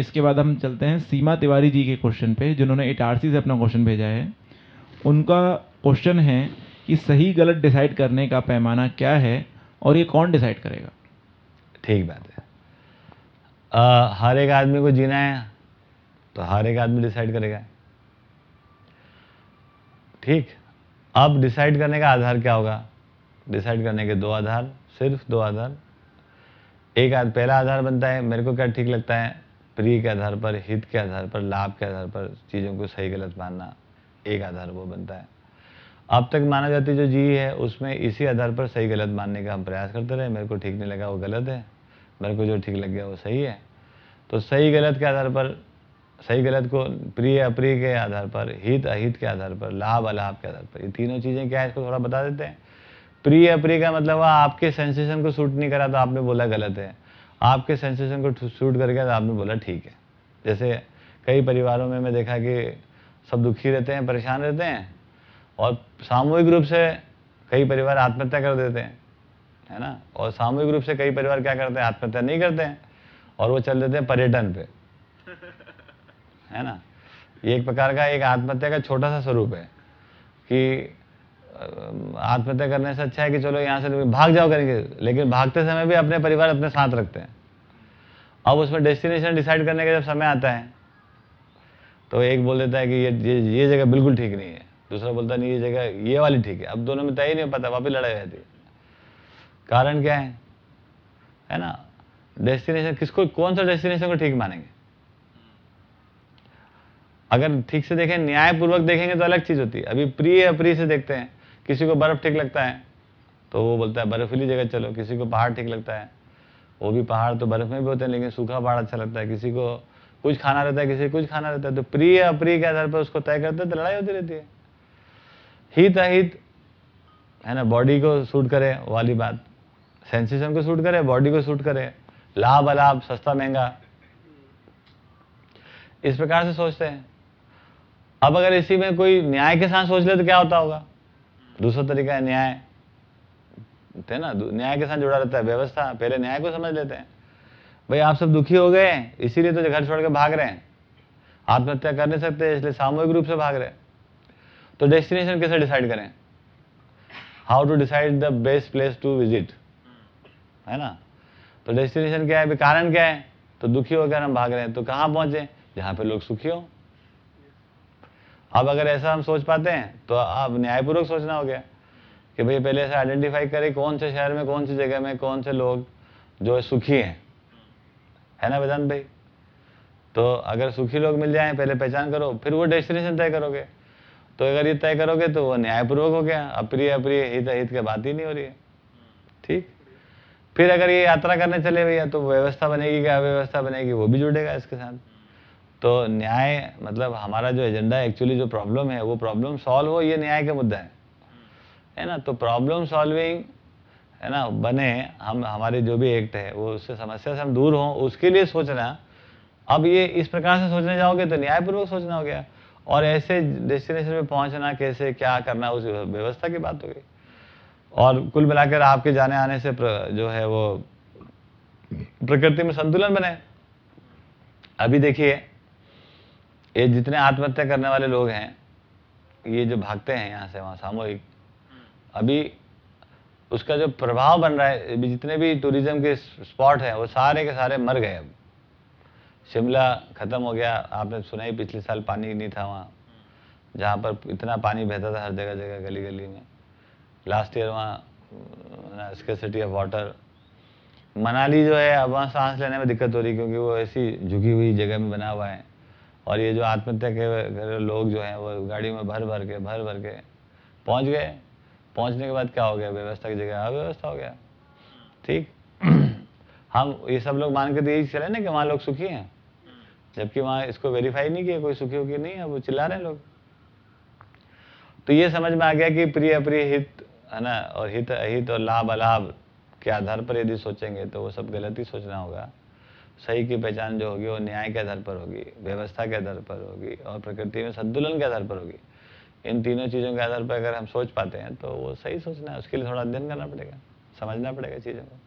इसके बाद हम चलते हैं सीमा तिवारी जी के क्वेश्चन पे जिन्होंने इटारसी से अपना क्वेश्चन भेजा है। उनका क्वेश्चन है कि सही गलत डिसाइड करने का पैमाना क्या है और ये कौन डिसाइड करेगा? ठीक बात है। आ, हर एक आदमी को जीना है तो हर एक आदमी डिसाइड करेगा। ठीक अब डिसाइड करने का आधार क्या होगा? डिसाइड करने के दो आधार सिर्फ़ दो आधार। एक आध पहला आधार बनता है मेरे को क्या ठीक लगता है? प्रिय के आधार पर, हित के आधार पर, लाभ के आधार पर चीज़ों को सही गलत मानना एक आधार वो बनता है। अब तक माना जाती जो जी है, उसमें इसी आधार पर सही गलत मानने का हम प्रयास करते रहे, मेरे को ठीक नहीं लगा, वो गलत है, मेरे को जो ठीक लग गया वो सही है। तो सही गलत के आधार पर, सही गलत को प्रिय, अप्रिय के आधार पर, हित, अहित के आधार पर, लाभ, अलाभ के आधार पर, ये तीनों चीज़ें क्या है, इसको थोड़ा बता देते हैं। प्रिय, अप्रिय का मतलब आपके सेंसेशन को सूट नहीं करा तो आपने बोला गलत है। आपके सेंसेशन को सूट कर गया तो आपने बोला, ठीक है। जैसे कई परिवारों में मैं देखा कि सब दुखी रहते हैं, परेशान रहते हैं और सामूहिक रूप से कई परिवार आत्महत्या कर देते हैं, है ना? और सामूहिक रूप से कई परिवार क्या करते हैं? आत्महत्या नहीं करते हैं और वो चल देते हैं पर्यटन पे, है ना? ये एक प्रकार का एक आत्महत्या का छोटा सा स्वरूप है कि आत्महत्या करने से अच्छा है कि चलो यहाँ से भाग जाओ करेंगे लेकिन भागते समय भी अपने परिवार अपने साथ रखते हैं। अब उसमें डेस्टिनेशन डिसाइड करने का जब समय आता है तो एक बोल देता है कि ये ये ये जगह बिल्कुल ठीक नहीं है। दूसरा बोलता नहीं, ये जगह, ये वाली ठीक है। अब दोनों में तय ही नहीं पता, वापिस लड़ाई रहती कारण क्या है? है ना? डेस्टिनेशन किसको, कौन सा डेस्टिनेशन को ठीक मानेंगे? अगर ठीक से देखें, न्यायपूर्वक देखेंगे तो अलग चीज़ होती है। अभी प्रिय अप्रिय से देखते हैं। किसी को बर्फ़ ठीक लगता है तो वो बोलता है बर्फीली जगह चलो, किसी को पहाड़ ठीक लगता है। वो भी पहाड़ तो बर्फ़ में भी होते हैं, लेकिन सूखा पहाड़ अच्छा लगता है। किसी को कुछ खाना रहता है, किसी को कुछ खाना रहता है तो प्रिय अप्रिय के आधार पर उसको तय करते हैं तो लड़ाई होती रहती है। हित अहित, है ना बॉडी को सूट करे वाली बात। सेंसेशन को सूट करे बॉडी को सूट करे। लाभ अलाभ, सस्ता महँगा। इस प्रकार से सोचते हैं। अब अगर इसी में कोई न्याय के साथ सोच ले तो क्या होता होगा? दूसरा तरीका है न्याय। थे ना? न्याय के साथ जुड़ा रहता है, व्यवस्था। पहले न्याय को समझ लेते हैं। भाई, आप सब दुखी हो गए इसीलिए तो घर छोड़ के भाग रहे हैं। आत्महत्या कर नहीं सकते, इसलिए सामूहिक रूप से भाग रहे हैं। तो डेस्टिनेशन कैसे डिसाइड करें? How to decide the best place to visit है ना? तो डेस्टिनेशन क्या है? कारण क्या है? तो दुखी होकर हम भाग रहे हैं। तो कहाँ पहुँचे? जहाँ पे लोग सुखी हो। अब अगर ऐसा हम सोच पाते हैं तो अब न्यायपूर्वक सोचना हो गया कि भाई पहले ऐसा आइडेंटिफाई करें कौन से शहर में, कौन सी जगह में, कौन से लोग जो सुखी हैं। है ना वेदांत भाई? तो अगर सुखी लोग मिल जाएँ, पहले पहचान करो, फिर वो डेस्टिनेशन तय करोगे। तो अगर ये तय करोगे तो वो न्यायपूर्वक हो गया। अप्रिय अप्रिय, हित हित की बात ही नहीं हो रही है। ठीक? फिर अगर ये यात्रा करने चले भैया तो व्यवस्था बनेगी क्या? अव्यवस्था बनेगी, वो भी जुड़ेगा इसके साथ। तो न्याय मतलब हमारा जो एजेंडा एक्चुअली जो प्रॉब्लम है, वो प्रॉब्लम सॉल्व हो, ये न्याय का मुद्दा है। है ना? तो प्रॉब्लम सॉल्विंग है ना, बने, हम, हमारे जो भी एक्ट है, वो उससे समस्या से हम दूर हों, उसके लिए सोचना। अब ये इस प्रकार से सोचने जाओगे तो न्यायपूर्वक सोचना हो गया। और ऐसे डेस्टिनेशन पे पहुँचना, कैसे, क्या करना, उस व्यवस्था की बात हो गई। और कुल मिलाकर आपके जाने आने से जो है वो प्रकृति में संतुलन बने। अभी देखिए ये जितने आत्महत्या करने वाले लोग हैं ये जो भागते हैं यहाँ से वहाँ सामूहिक अभी उसका जो प्रभाव बन रहा है अभी जितने भी टूरिज़्म के स्पॉट हैं वो सारे के सारे मर गए अब। शिमला ख़त्म हो गया आपने सुना ही पिछले साल पानी नहीं था वहाँ। जहाँ पर इतना पानी बहता था हर जगह जगह गली गली में। लास्ट ईयर वहाँ स्केसिटी ऑफ़ वाटर मनाली जो है अब वहाँ सांस लेने में दिक्कत हो रही क्योंकि वो ऐसी झुकी हुई जगह में बना हुआ है। और ये जो आत्महत्या के लोग जो हैं, वो गाड़ी में भर भर के, भर भर के पहुँच गए। पहुँचने के बाद क्या हो गया? व्यवस्था की जगह अव्यवस्था हो गया। ठीक? हम ये सब लोग मान के तो यही चले ना कि वहाँ लोग सुखी हैं। जबकि वहाँ इसको वेरीफाई नहीं किया, कोई सुखी कि नहीं है, वो चिल्ला रहे हैं लोग। तो ये समझ में आ गया कि प्रिय, अप्रिय हित, है ना, और हित, अहित और लाभ, अलाभ के आधार पर यदि सोचेंगे तो वो सब गलत ही सोचना होगा। सही की पहचान जो होगी वो न्याय के आधार पर होगी, व्यवस्था के आधार पर होगी और प्रकृति में संतुलन के आधार पर होगी। इन तीनों चीज़ों के आधार पर अगर हम सोच पाते हैं तो वो सही सोचना है, उसके लिए थोड़ा अध्ययन करना पड़ेगा, समझना पड़ेगा चीज़ों को।